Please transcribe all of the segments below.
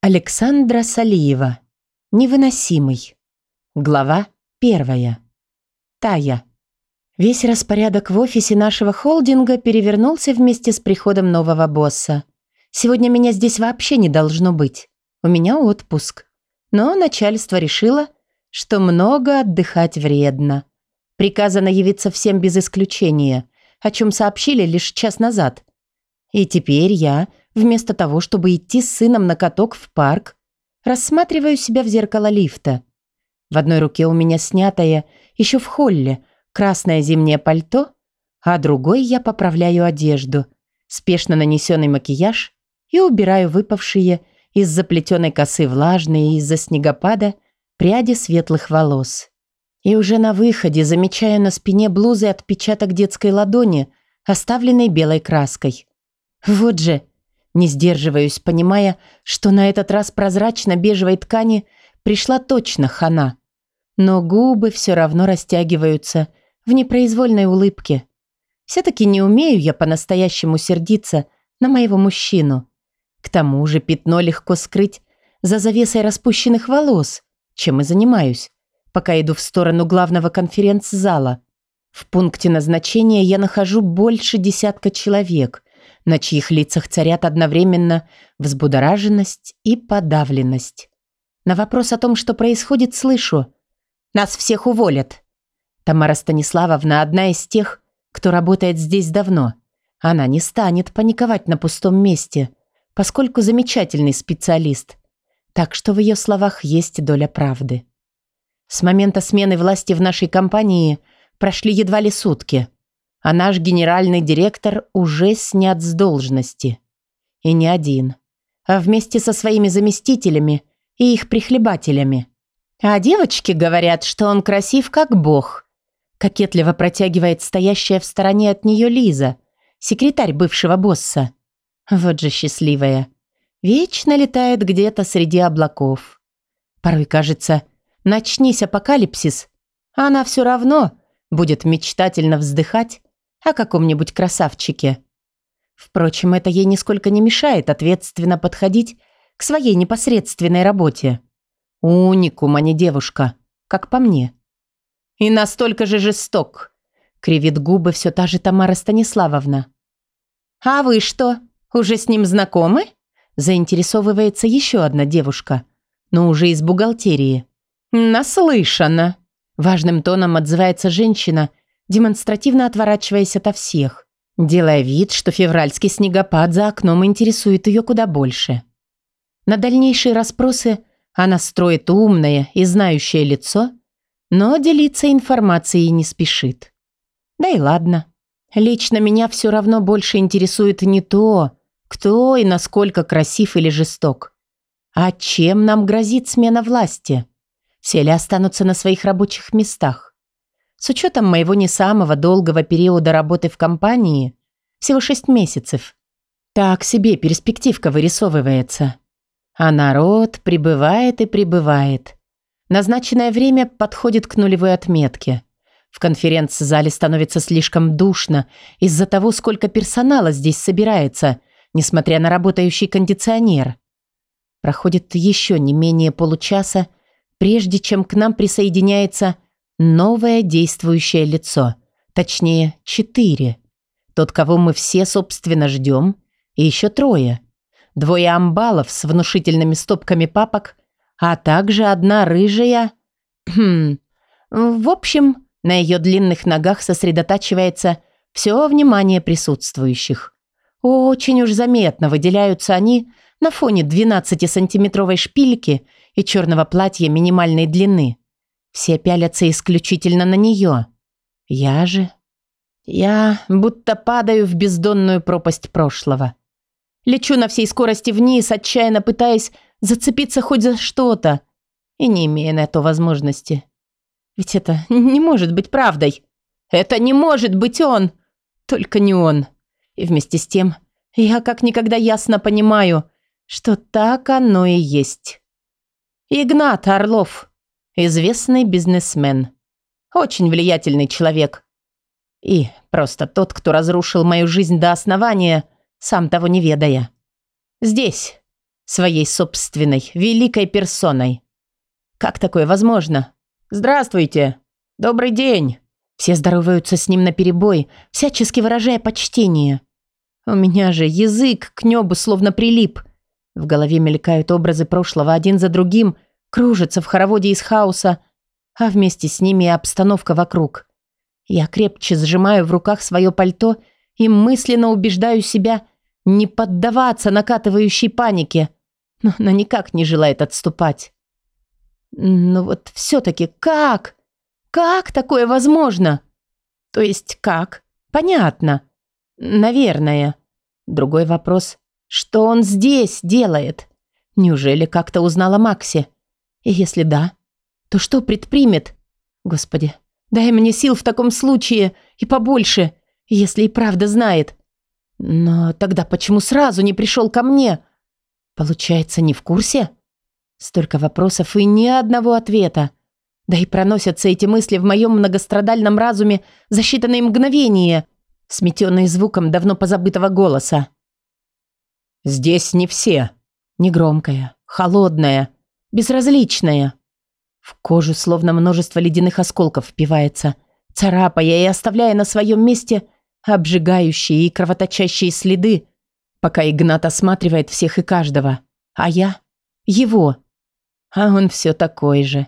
Александра Салиева. Невыносимый. Глава первая. Тая. Весь распорядок в офисе нашего холдинга перевернулся вместе с приходом нового босса. Сегодня меня здесь вообще не должно быть. У меня отпуск. Но начальство решило, что много отдыхать вредно. Приказано явиться всем без исключения, о чем сообщили лишь час назад. И теперь я Вместо того, чтобы идти с сыном на каток в парк, рассматриваю себя в зеркало лифта. В одной руке у меня снятое, еще в холле, красное зимнее пальто, а другой я поправляю одежду, спешно нанесенный макияж и убираю выпавшие из заплетенной косы влажные из-за снегопада пряди светлых волос. И уже на выходе замечаю на спине блузы отпечаток детской ладони, оставленной белой краской. Вот же, не сдерживаюсь, понимая, что на этот раз прозрачно-бежевой ткани пришла точно хана. Но губы все равно растягиваются в непроизвольной улыбке. Все-таки не умею я по-настоящему сердиться на моего мужчину. К тому же пятно легко скрыть за завесой распущенных волос, чем и занимаюсь, пока иду в сторону главного конференц-зала. В пункте назначения я нахожу больше десятка человек, на чьих лицах царят одновременно взбудораженность и подавленность. На вопрос о том, что происходит, слышу. «Нас всех уволят». Тамара Станиславовна одна из тех, кто работает здесь давно. Она не станет паниковать на пустом месте, поскольку замечательный специалист. Так что в ее словах есть доля правды. С момента смены власти в нашей компании прошли едва ли сутки – а наш генеральный директор уже снят с должности. И не один, а вместе со своими заместителями и их прихлебателями. А девочки говорят, что он красив как бог. Кокетливо протягивает стоящая в стороне от нее Лиза, секретарь бывшего босса. Вот же счастливая. Вечно летает где-то среди облаков. Порой кажется, начнись апокалипсис, а она все равно будет мечтательно вздыхать о каком-нибудь красавчике. Впрочем, это ей нисколько не мешает ответственно подходить к своей непосредственной работе. Уникум, а не девушка, как по мне. И настолько же жесток, кривит губы все та же Тамара Станиславовна. А вы что, уже с ним знакомы? Заинтересовывается еще одна девушка, но уже из бухгалтерии. Наслышана. Важным тоном отзывается женщина демонстративно отворачиваясь ото всех, делая вид, что февральский снегопад за окном интересует ее куда больше. На дальнейшие расспросы она строит умное и знающее лицо, но делиться информацией не спешит. Да и ладно. Лично меня все равно больше интересует не то, кто и насколько красив или жесток, а чем нам грозит смена власти. Все ли останутся на своих рабочих местах? С учетом моего не самого долгого периода работы в компании, всего шесть месяцев, так себе перспективка вырисовывается. А народ прибывает и прибывает. Назначенное время подходит к нулевой отметке. В конференц-зале становится слишком душно из-за того, сколько персонала здесь собирается, несмотря на работающий кондиционер. Проходит еще не менее получаса, прежде чем к нам присоединяется Новое действующее лицо. Точнее, четыре. Тот, кого мы все, собственно, ждем. И еще трое. Двое амбалов с внушительными стопками папок, а также одна рыжая... Хм. В общем, на ее длинных ногах сосредотачивается все внимание присутствующих. Очень уж заметно выделяются они на фоне 12-сантиметровой шпильки и черного платья минимальной длины. Все пялятся исключительно на нее. Я же... Я будто падаю в бездонную пропасть прошлого. Лечу на всей скорости вниз, отчаянно пытаясь зацепиться хоть за что-то, и не имея на это возможности. Ведь это не может быть правдой. Это не может быть он. Только не он. И вместе с тем я как никогда ясно понимаю, что так оно и есть. Игнат Орлов. Известный бизнесмен. Очень влиятельный человек. И просто тот, кто разрушил мою жизнь до основания, сам того не ведая. Здесь, своей собственной, великой персоной. Как такое возможно? «Здравствуйте! Добрый день!» Все здороваются с ним наперебой, всячески выражая почтение. У меня же язык к небу словно прилип. В голове мелькают образы прошлого один за другим, кружатся в хороводе из хаоса, а вместе с ними и обстановка вокруг. Я крепче сжимаю в руках свое пальто и мысленно убеждаю себя не поддаваться накатывающей панике, но она никак не желает отступать. Но вот все-таки как? Как такое возможно? То есть как? Понятно. Наверное. Другой вопрос. Что он здесь делает? Неужели как-то узнала Макси? И если да, то что предпримет? Господи, дай мне сил в таком случае и побольше, если и правда знает. Но тогда почему сразу не пришел ко мне? Получается, не в курсе? Столько вопросов и ни одного ответа. Да и проносятся эти мысли в моем многострадальном разуме за считанные мгновения, сметенные звуком давно позабытого голоса. «Здесь не все». Негромкая, холодная, безразличная. В кожу словно множество ледяных осколков впивается, царапая и оставляя на своем месте обжигающие и кровоточащие следы, пока Игнат осматривает всех и каждого. А я — его. А он все такой же.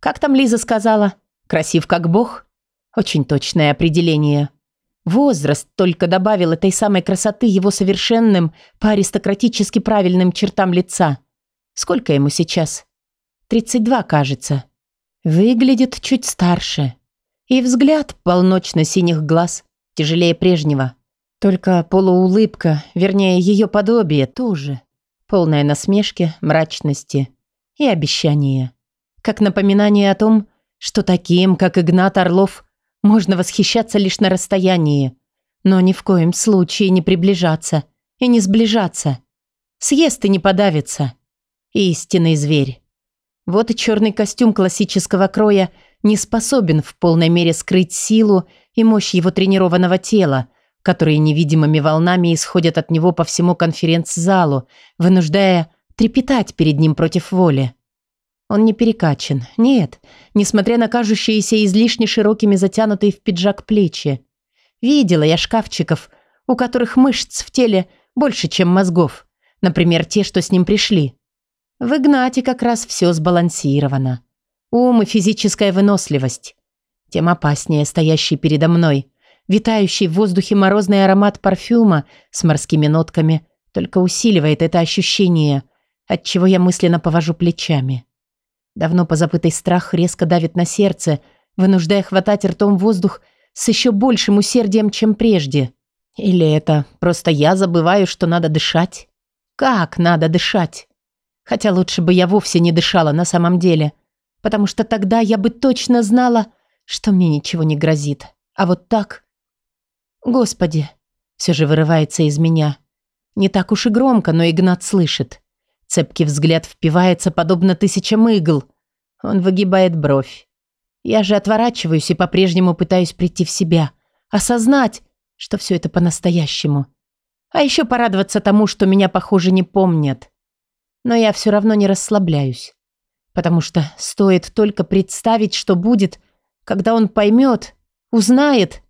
Как там Лиза сказала? Красив как бог? Очень точное определение. Возраст только добавил этой самой красоты его совершенным, по-аристократически правильным чертам лица. Сколько ему сейчас? 32, кажется. Выглядит чуть старше. И взгляд полночно-синих глаз тяжелее прежнего. Только полуулыбка, вернее, ее подобие тоже. Полная насмешки, мрачности и обещания. Как напоминание о том, что таким, как Игнат Орлов, можно восхищаться лишь на расстоянии, но ни в коем случае не приближаться и не сближаться. Съест и не подавится. Истинный зверь. Вот и черный костюм классического кроя не способен в полной мере скрыть силу и мощь его тренированного тела, которые невидимыми волнами исходят от него по всему конференц-залу, вынуждая трепетать перед ним против воли. Он не перекачан, нет, несмотря на кажущиеся излишне широкими затянутые в пиджак плечи. Видела я шкафчиков, у которых мышц в теле больше, чем мозгов. Например, те, что с ним пришли. В Игнате как раз все сбалансировано. Ум и физическая выносливость. Тем опаснее стоящий передо мной. Витающий в воздухе морозный аромат парфюма с морскими нотками только усиливает это ощущение – отчего я мысленно повожу плечами. Давно позабытый страх резко давит на сердце, вынуждая хватать ртом воздух с еще большим усердием, чем прежде. Или это просто я забываю, что надо дышать? Как надо дышать? Хотя лучше бы я вовсе не дышала на самом деле, потому что тогда я бы точно знала, что мне ничего не грозит. А вот так... Господи, все же вырывается из меня. Не так уж и громко, но Игнат слышит. Цепкий взгляд впивается, подобно тысячам игл. Он выгибает бровь. Я же отворачиваюсь и по-прежнему пытаюсь прийти в себя. Осознать, что все это по-настоящему. А еще порадоваться тому, что меня, похоже, не помнят. Но я все равно не расслабляюсь. Потому что стоит только представить, что будет, когда он поймет, узнает.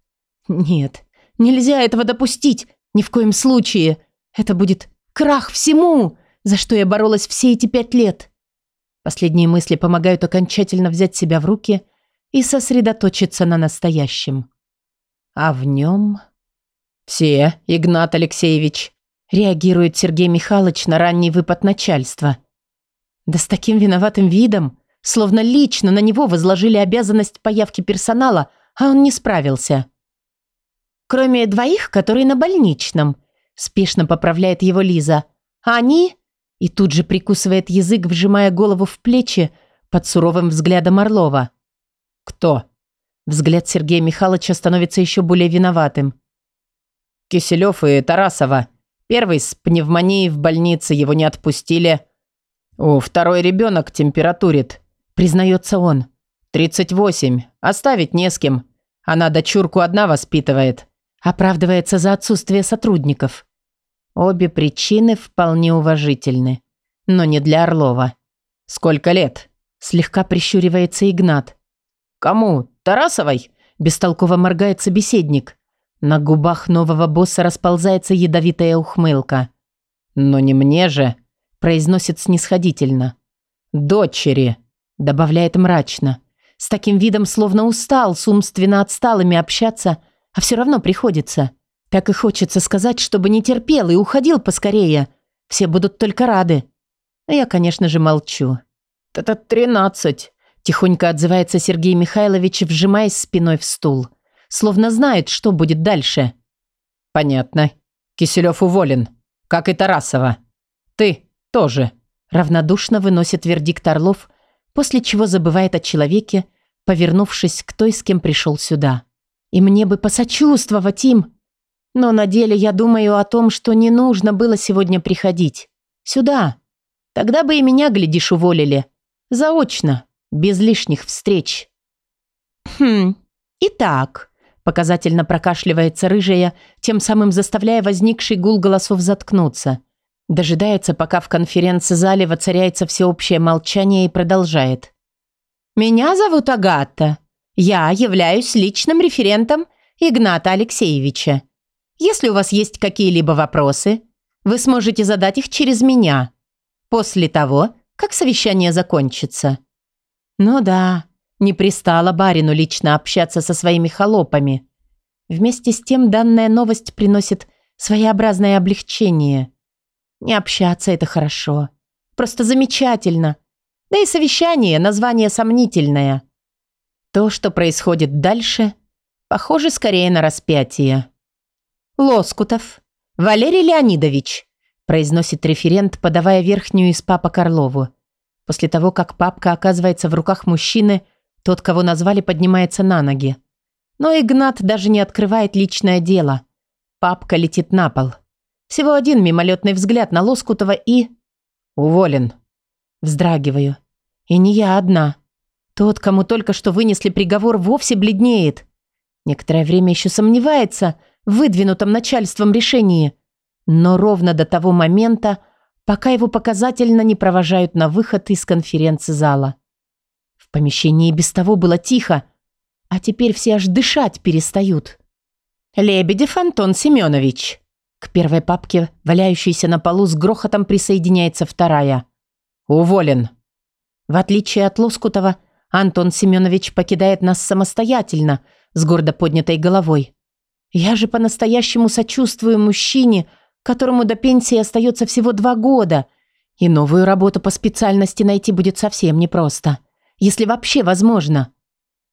Нет, нельзя этого допустить. Ни в коем случае. Это будет крах всему за что я боролась все эти пять лет. Последние мысли помогают окончательно взять себя в руки и сосредоточиться на настоящем. А в нем... «Все, Игнат Алексеевич», — реагирует Сергей Михайлович на ранний выпад начальства. Да с таким виноватым видом, словно лично на него возложили обязанность появки персонала, а он не справился. Кроме двоих, которые на больничном, спешно поправляет его Лиза. Они и тут же прикусывает язык, вжимая голову в плечи под суровым взглядом Орлова. «Кто?» Взгляд Сергея Михайловича становится еще более виноватым. «Киселев и Тарасова. Первый с пневмонией в больнице, его не отпустили. О, второй ребенок температурит», признается он. «Тридцать восемь. Оставить не с кем. Она дочурку одна воспитывает». Оправдывается за отсутствие сотрудников. Обе причины вполне уважительны. но не для Орлова. «Сколько лет?» Слегка прищуривается Игнат. «Кому? Тарасовой?» Бестолково моргает собеседник. На губах нового босса расползается ядовитая ухмылка. «Но не мне же», произносит снисходительно. «Дочери», добавляет мрачно. С таким видом словно устал с умственно отсталыми общаться, а все равно приходится. Так и хочется сказать, чтобы не терпел и уходил поскорее. Все будут только рады. Я, конечно же, молчу. «Это тринадцать», – тихонько отзывается Сергей Михайлович, вжимаясь спиной в стул. Словно знает, что будет дальше. «Понятно. Киселев уволен. Как и Тарасова. Ты тоже», – равнодушно выносит вердикт Орлов, после чего забывает о человеке, повернувшись к той, с кем пришел сюда. И мне бы посочувствовать им. Но на деле я думаю о том, что не нужно было сегодня приходить. Сюда. Тогда бы и меня, глядишь, уволили. Заочно, без лишних встреч. Хм, итак, показательно прокашливается рыжая, тем самым заставляя возникший гул голосов заткнуться. Дожидается, пока в конференц-зале воцаряется всеобщее молчание и продолжает. «Меня зовут Агата. Я являюсь личным референтом Игната Алексеевича. Если у вас есть какие-либо вопросы, вы сможете задать их через меня. После того, как совещание закончится». Ну да, не пристало барину лично общаться со своими холопами. Вместе с тем данная новость приносит своеобразное облегчение. Не общаться – это хорошо. Просто замечательно. Да и совещание – название сомнительное. То, что происходит дальше, похоже скорее на распятие. «Лоскутов, Валерий Леонидович», произносит референт, подавая верхнюю из папок Орлову. После того, как папка оказывается в руках мужчины, тот, кого назвали, поднимается на ноги. Но Игнат даже не открывает личное дело. Папка летит на пол. Всего один мимолетный взгляд на Лоскутова и... «Уволен». Вздрагиваю. И не я одна. Тот, кому только что вынесли приговор, вовсе бледнеет. Некоторое время еще сомневается в выдвинутом начальством решении. Но ровно до того момента, пока его показательно не провожают на выход из конференц-зала. В помещении без того было тихо, а теперь все аж дышать перестают. «Лебедев Антон Семенович». К первой папке, валяющейся на полу, с грохотом присоединяется вторая. «Уволен». В отличие от Лоскутова, Антон Семенович покидает нас самостоятельно, с гордо поднятой головой. Я же по-настоящему сочувствую мужчине, которому до пенсии остается всего два года, и новую работу по специальности найти будет совсем непросто, если вообще возможно.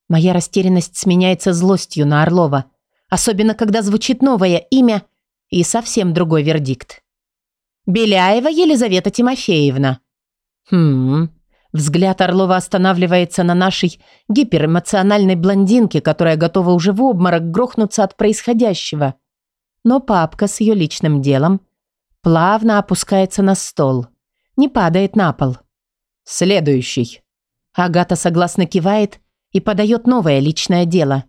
Моя растерянность сменяется злостью на Орлова, особенно когда звучит новое имя и совсем другой вердикт. «Беляева Елизавета Тимофеевна». «Хм...» Взгляд Орлова останавливается на нашей гиперэмоциональной блондинке, которая готова уже в обморок грохнуться от происходящего. Но папка с ее личным делом плавно опускается на стол, не падает на пол. «Следующий». Агата согласно кивает и подает новое личное дело.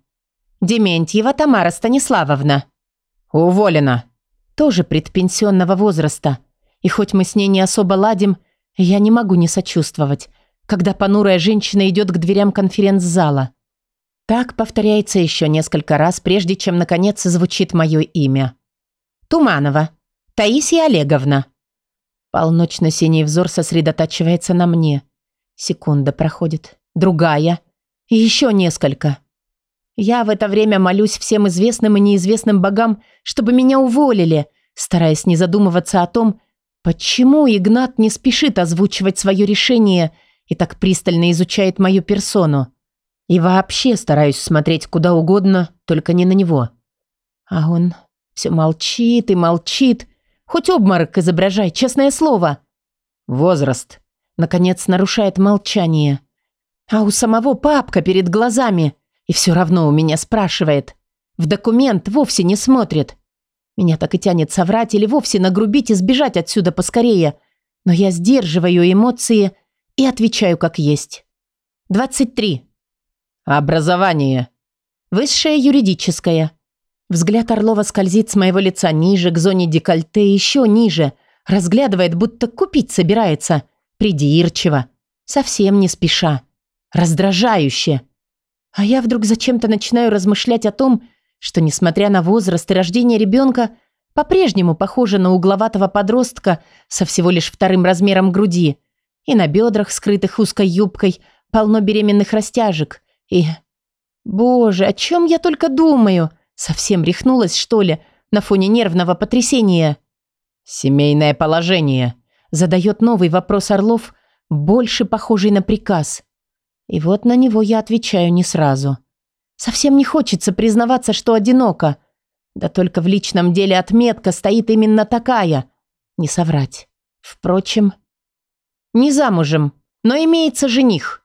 «Дементьева Тамара Станиславовна». «Уволена». Тоже предпенсионного возраста. И хоть мы с ней не особо ладим, я не могу не сочувствовать, когда понурая женщина идет к дверям конференц-зала. Так повторяется еще несколько раз, прежде чем, наконец, звучит мое имя. Туманова. Таисия Олеговна. Полночно-синий взор сосредотачивается на мне. Секунда проходит. Другая. И еще несколько. Я в это время молюсь всем известным и неизвестным богам, чтобы меня уволили, стараясь не задумываться о том, Почему Игнат не спешит озвучивать свое решение и так пристально изучает мою персону? И вообще стараюсь смотреть куда угодно, только не на него. А он все молчит и молчит. Хоть обморок изображай, честное слово. Возраст. Наконец нарушает молчание. А у самого папка перед глазами. И все равно у меня спрашивает. В документ вовсе не смотрит. Меня так и тянет соврать или вовсе нагрубить и сбежать отсюда поскорее. Но я сдерживаю эмоции и отвечаю как есть. 23. Образование. Высшее юридическое. Взгляд Орлова скользит с моего лица ниже, к зоне декольте, еще ниже, разглядывает, будто купить собирается. Придирчиво, совсем не спеша, раздражающе. А я вдруг зачем-то начинаю размышлять о том, что, несмотря на возраст и рождение ребенка, по-прежнему похожа на угловатого подростка со всего лишь вторым размером груди, и на бедрах, скрытых узкой юбкой, полно беременных растяжек. И... Боже, о чем я только думаю? Совсем рехнулась, что ли, на фоне нервного потрясения? «Семейное положение», — задает новый вопрос Орлов, больше похожий на приказ. И вот на него я отвечаю не сразу. Совсем не хочется признаваться, что одиноко. Да только в личном деле отметка стоит именно такая. Не соврать. Впрочем, не замужем, но имеется жених.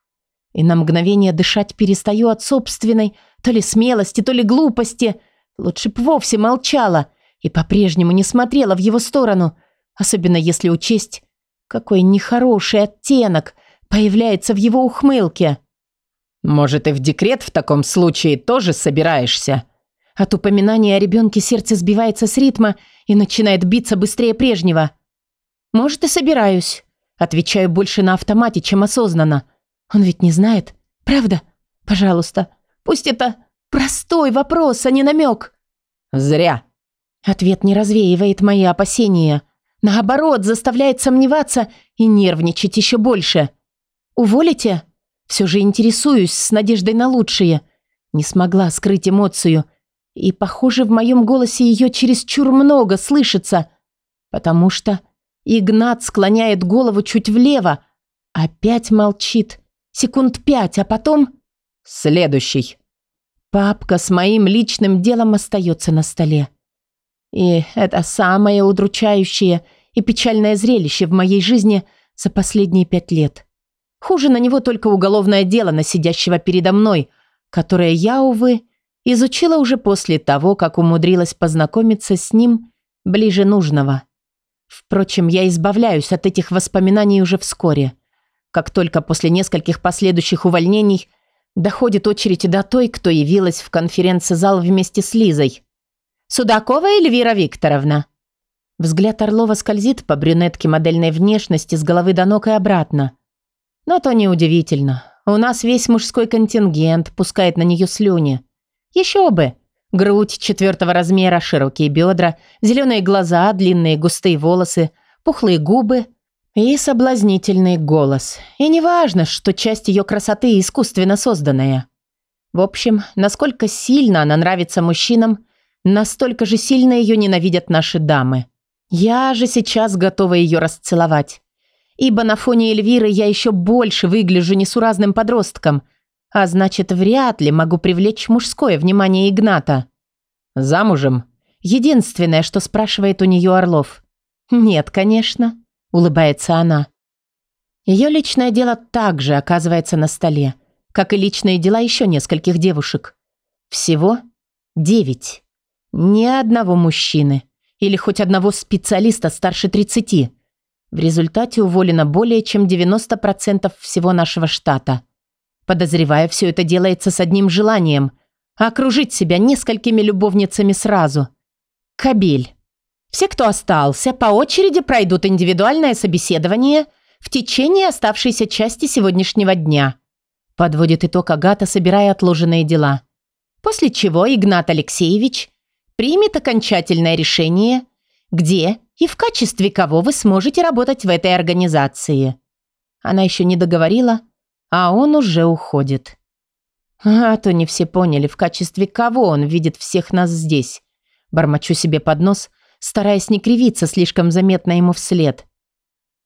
И на мгновение дышать перестаю от собственной то ли смелости, то ли глупости. Лучше б вовсе молчала и по-прежнему не смотрела в его сторону, особенно если учесть, какой нехороший оттенок появляется в его ухмылке. «Может, и в декрет в таком случае тоже собираешься?» От упоминания о ребенке сердце сбивается с ритма и начинает биться быстрее прежнего. «Может, и собираюсь». Отвечаю больше на автомате, чем осознанно. Он ведь не знает. Правда? Пожалуйста. Пусть это простой вопрос, а не намек. «Зря». Ответ не развеивает мои опасения. Наоборот, заставляет сомневаться и нервничать еще больше. «Уволите?» Все же интересуюсь с надеждой на лучшее. Не смогла скрыть эмоцию. И, похоже, в моем голосе ее чересчур много слышится. Потому что Игнат склоняет голову чуть влево. Опять молчит. Секунд пять, а потом... Следующий. Папка с моим личным делом остается на столе. И это самое удручающее и печальное зрелище в моей жизни за последние пять лет. Хуже на него только уголовное дело на сидящего передо мной, которое я, увы, изучила уже после того, как умудрилась познакомиться с ним ближе нужного. Впрочем, я избавляюсь от этих воспоминаний уже вскоре. Как только после нескольких последующих увольнений доходит очередь до той, кто явилась в конференц-зал вместе с Лизой. «Судакова Эльвира Викторовна?» Взгляд Орлова скользит по брюнетке модельной внешности с головы до ног и обратно. Но то неудивительно. У нас весь мужской контингент пускает на нее слюни. Еще бы. Грудь четвертого размера, широкие бедра, зеленые глаза, длинные густые волосы, пухлые губы и соблазнительный голос. И не важно, что часть ее красоты искусственно созданная. В общем, насколько сильно она нравится мужчинам, настолько же сильно ее ненавидят наши дамы. Я же сейчас готова ее расцеловать ибо на фоне Эльвиры я еще больше выгляжу несуразным подростком, а значит, вряд ли могу привлечь мужское внимание Игната. «Замужем?» Единственное, что спрашивает у нее Орлов. «Нет, конечно», — улыбается она. Ее личное дело также оказывается на столе, как и личные дела еще нескольких девушек. Всего девять. Ни одного мужчины или хоть одного специалиста старше тридцати. В результате уволено более чем 90% всего нашего штата. Подозревая, все это делается с одним желанием – окружить себя несколькими любовницами сразу. Кабель. Все, кто остался, по очереди пройдут индивидуальное собеседование в течение оставшейся части сегодняшнего дня. Подводит итог Агата, собирая отложенные дела. После чего Игнат Алексеевич примет окончательное решение, где и в качестве кого вы сможете работать в этой организации. Она еще не договорила, а он уже уходит. А то не все поняли, в качестве кого он видит всех нас здесь. Бормочу себе под нос, стараясь не кривиться слишком заметно ему вслед.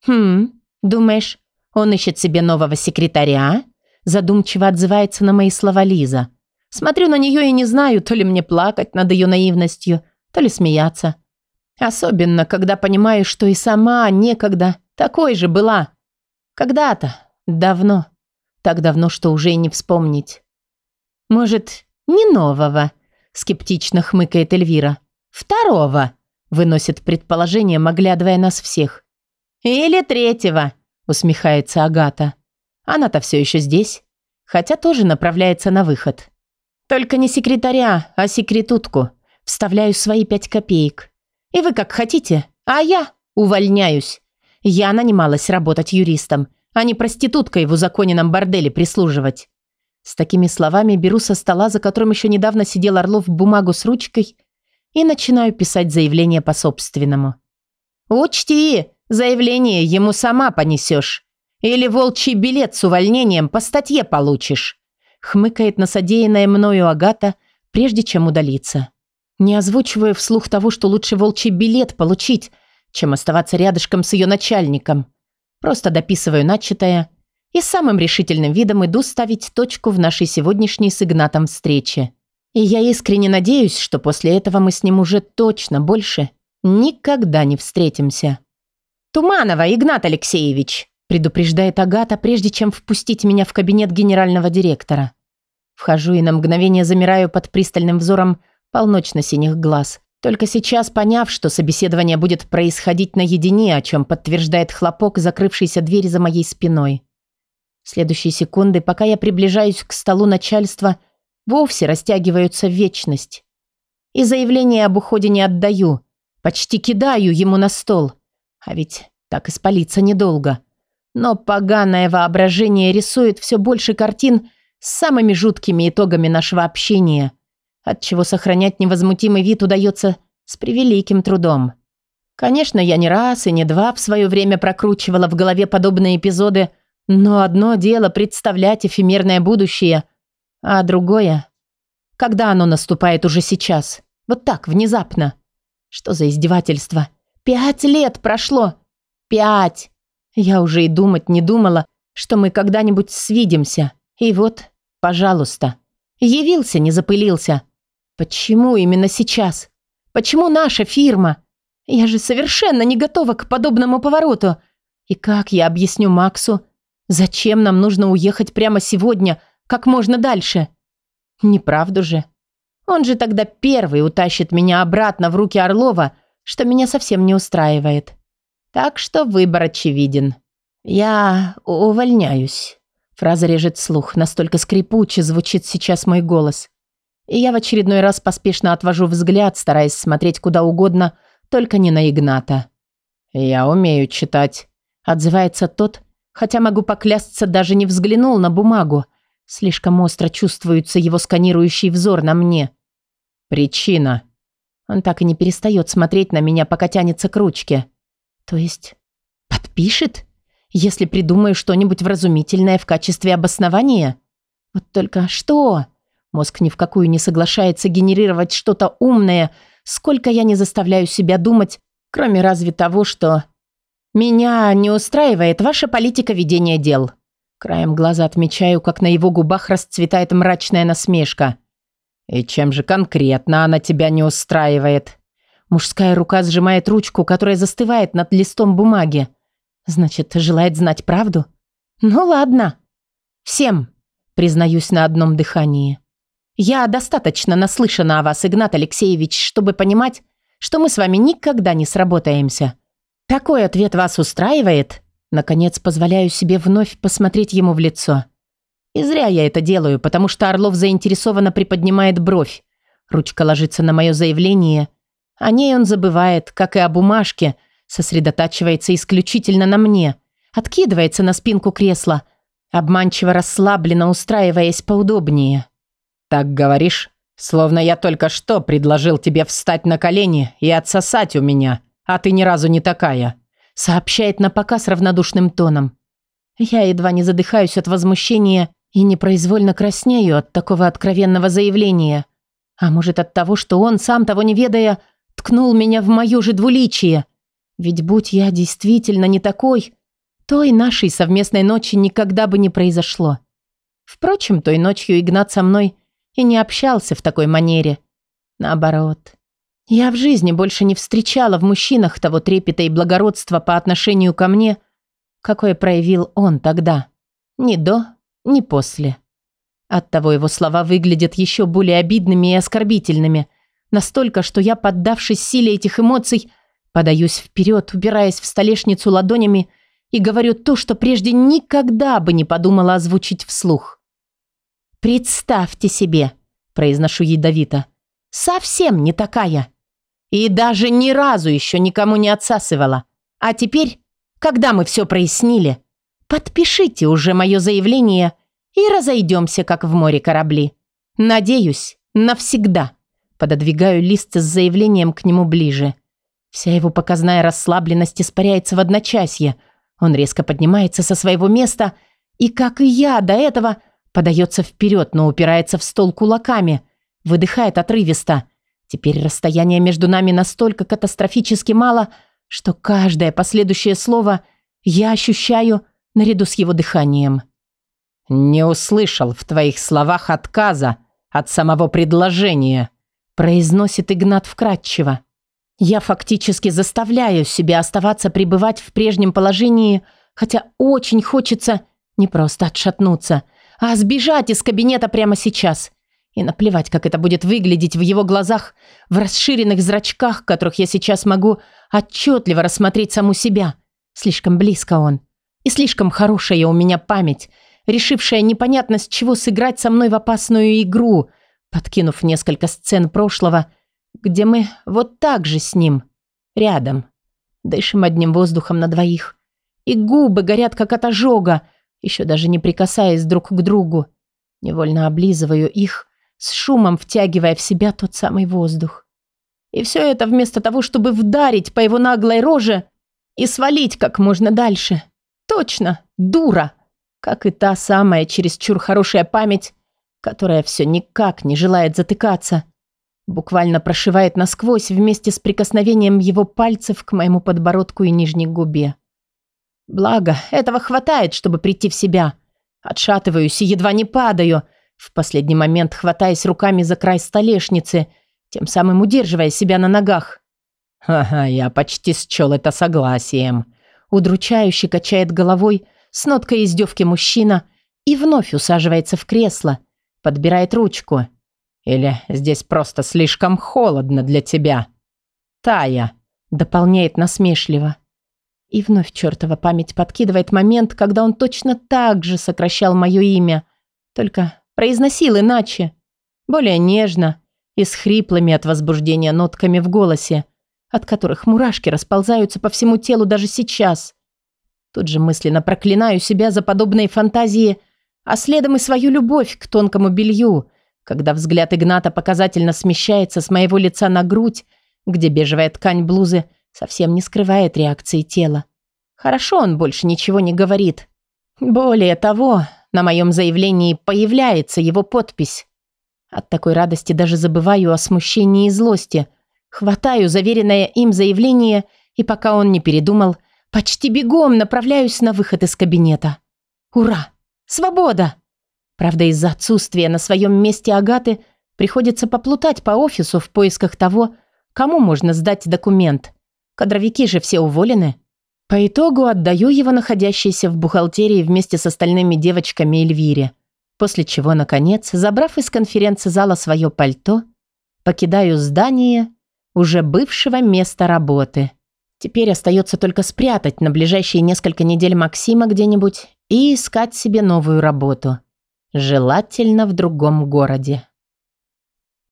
«Хм, думаешь, он ищет себе нового секретаря?» Задумчиво отзывается на мои слова Лиза. Смотрю на нее и не знаю, то ли мне плакать над ее наивностью, то ли смеяться. Особенно, когда понимаю, что и сама некогда такой же была. Когда-то, давно. Так давно, что уже и не вспомнить. «Может, не нового?» – скептично хмыкает Эльвира. «Второго?» – выносит предположение, оглядывая нас всех. «Или третьего?» – усмехается Агата. Она-то все еще здесь, хотя тоже направляется на выход. Только не секретаря, а секретутку. Вставляю свои пять копеек. И вы как хотите, а я Увольняюсь. Я нанималась работать юристом, а не проституткой в узаконенном борделе прислуживать. С такими словами беру со стола, за которым еще недавно сидел Орлов, бумагу с ручкой и начинаю писать заявление по собственному. «Учти, заявление ему сама понесешь. Или волчий билет с увольнением по статье получишь», хмыкает на содеянное мною Агата, прежде чем удалиться. Не озвучивая вслух того, что лучше волчий билет получить, чем оставаться рядышком с ее начальником. Просто дописываю начатое и самым решительным видом иду ставить точку в нашей сегодняшней с Игнатом встрече. И я искренне надеюсь, что после этого мы с ним уже точно больше никогда не встретимся. «Туманова, Игнат Алексеевич!» Предупреждает Агата, прежде чем впустить меня в кабинет генерального директора. Вхожу и на мгновение замираю под пристальным взором полночно-синих глаз. Только сейчас поняв, что собеседование будет происходить наедине, о чем подтверждает хлопок закрывшейся двери за моей спиной. Следующие секунды, пока я приближаюсь к столу начальства, вовсе растягиваются в вечность. И заявление об уходе не отдаю, почти кидаю ему на стол. А ведь так и спалиться недолго. Но поганое воображение рисует все больше картин с самыми жуткими итогами нашего общения, отчего сохранять невозмутимый вид удается с превеликим трудом. Конечно, я не раз и не два в свое время прокручивала в голове подобные эпизоды – но одно дело представлять эфемерное будущее, а другое... Когда оно наступает уже сейчас? Вот так, внезапно. Что за издевательство? Пять лет прошло. Пять. Я уже и думать не думала, что мы когда-нибудь свидимся. И вот, пожалуйста. Явился, не запылился. Почему именно сейчас? Почему наша фирма? Я же совершенно не готова к подобному повороту. И как я объясню Максу, Зачем нам нужно уехать прямо сегодня, как можно дальше? Неправду же. Он же тогда первый утащит меня обратно в руки Орлова, что меня совсем не устраивает. Так что выбор очевиден. Я увольняюсь. Фраза режет слух, настолько скрипуче звучит сейчас мой голос. И я в очередной раз поспешно отвожу взгляд, стараясь смотреть куда угодно, только не на Игната. «Я умею читать», — отзывается тот, Хотя могу поклясться, даже не взглянул на бумагу. Слишком остро чувствуется его сканирующий взор на мне. Причина. Он так и не перестает смотреть на меня, пока тянется к ручке. То есть подпишет? Если придумаю что-нибудь вразумительное в качестве обоснования? Вот только что? Мозг ни в какую не соглашается генерировать что-то умное, сколько я не заставляю себя думать, кроме разве того, что «Меня не устраивает ваша политика ведения дел». Краем глаза отмечаю, как на его губах расцветает мрачная насмешка. «И чем же конкретно она тебя не устраивает?» Мужская рука сжимает ручку, которая застывает над листом бумаги. Значит, желает знать правду? Ну ладно. Всем, признаюсь на одном дыхании. Я достаточно наслышана о вас, Игнат Алексеевич, чтобы понимать, что мы с вами никогда не сработаемся. «Такой ответ вас устраивает?» Наконец, позволяю себе вновь посмотреть ему в лицо. И зря я это делаю, потому что Орлов заинтересованно приподнимает бровь. Ручка ложится на мое заявление. О ней он забывает, как и о бумажке, сосредотачивается исключительно на мне. Откидывается на спинку кресла, обманчиво расслабленно устраиваясь поудобнее. «Так говоришь, словно я только что предложил тебе встать на колени и отсосать у меня», а ты ни разу не такая», — сообщает на показ равнодушным тоном. Я едва не задыхаюсь от возмущения и непроизвольно краснею от такого откровенного заявления. А может от того, что он, сам того не ведая, ткнул меня в мое же двуличие. Ведь будь я действительно не такой, той нашей совместной ночи никогда бы не произошло. Впрочем, той ночью Игнат со мной и не общался в такой манере. Наоборот, я в жизни больше не встречала в мужчинах того трепета и благородства по отношению ко мне, какое проявил он тогда. Ни до, ни после. Оттого его слова выглядят еще более обидными и оскорбительными. Настолько, что я, поддавшись силе этих эмоций, подаюсь вперед, упираясь в столешницу ладонями и говорю то, что прежде никогда бы не подумала озвучить вслух. «Представьте себе», – произношу ядовито, – «совсем не такая. И даже ни разу еще никому не отсасывала. А теперь, когда мы все прояснили, подпишите уже мое заявление и разойдемся, как в море корабли. Надеюсь, навсегда. Пододвигаю лист с заявлением к нему ближе. Вся его показная расслабленность испаряется в одночасье. Он резко поднимается со своего места и, как и я до этого, подается вперед, но упирается в стол кулаками, выдыхает отрывисто. Теперь расстояние между нами настолько катастрофически мало, что каждое последующее слово я ощущаю наряду с его дыханием. «Не услышал в твоих словах отказа от самого предложения», произносит Игнат вкратчиво. Я фактически заставляю себя оставаться пребывать в прежнем положении, хотя очень хочется не просто отшатнуться, а сбежать из кабинета прямо сейчас. И наплевать, как это будет выглядеть в его глазах, в расширенных зрачках, которых я сейчас могу отчетливо рассмотреть саму себя. Слишком близко он. И слишком хорошая у меня память, решившая непонятно с чего сыграть со мной в опасную игру, подкинув несколько сцен прошлого – где мы вот так же с ним, рядом. Дышим одним воздухом на двоих. И губы горят, как от ожога, еще даже не прикасаясь друг к другу. Невольно облизываю их, с шумом втягивая в себя тот самый воздух. И все это вместо того, чтобы вдарить по его наглой роже и свалить как можно дальше. Точно, дура. Как и та самая чересчур хорошая память, которая все никак не желает затыкаться. Буквально прошивает насквозь вместе с прикосновением его пальцев к моему подбородку и нижней губе. Благо, этого хватает, чтобы прийти в себя. Отшатываюсь и едва не падаю, в последний момент хватаясь руками за край столешницы, тем самым удерживая себя на ногах. «Ага, я почти счел это согласием», удручающе качает головой с ноткой издевки мужчина и вновь усаживается в кресло, подбирает ручку – или здесь просто слишком холодно для тебя? Тая, дополняет насмешливо. И вновь чертова память подкидывает момент, когда он точно так же сокращал мое имя, только произносил иначе, более нежно и с хриплыми от возбуждения нотками в голосе, от которых мурашки расползаются по всему телу даже сейчас. Тут же мысленно проклинаю себя за подобные фантазии, а следом и свою любовь к тонкому белью – когда взгляд Игната показательно смещается с моего лица на грудь, где бежевая ткань блузы совсем не скрывает реакции тела. Хорошо он больше ничего не говорит. Более того, на моем заявлении появляется его подпись. От такой радости даже забываю о смущении и злости. Хватаю заверенное им заявление, и пока он не передумал, почти бегом направляюсь на выход из кабинета. Ура! Свобода! Правда, из-за отсутствия на своем месте Агаты приходится поплутать по офису в поисках того, кому можно сдать документ. Кадровики же все уволены. По итогу отдаю его находящейся в бухгалтерии вместе с остальными девочками Эльвире. После чего, наконец, забрав из конференц-зала свое пальто, покидаю здание уже бывшего места работы. Теперь остается только спрятать на ближайшие несколько недель Максима где-нибудь и искать себе новую работу. Желательно в другом городе.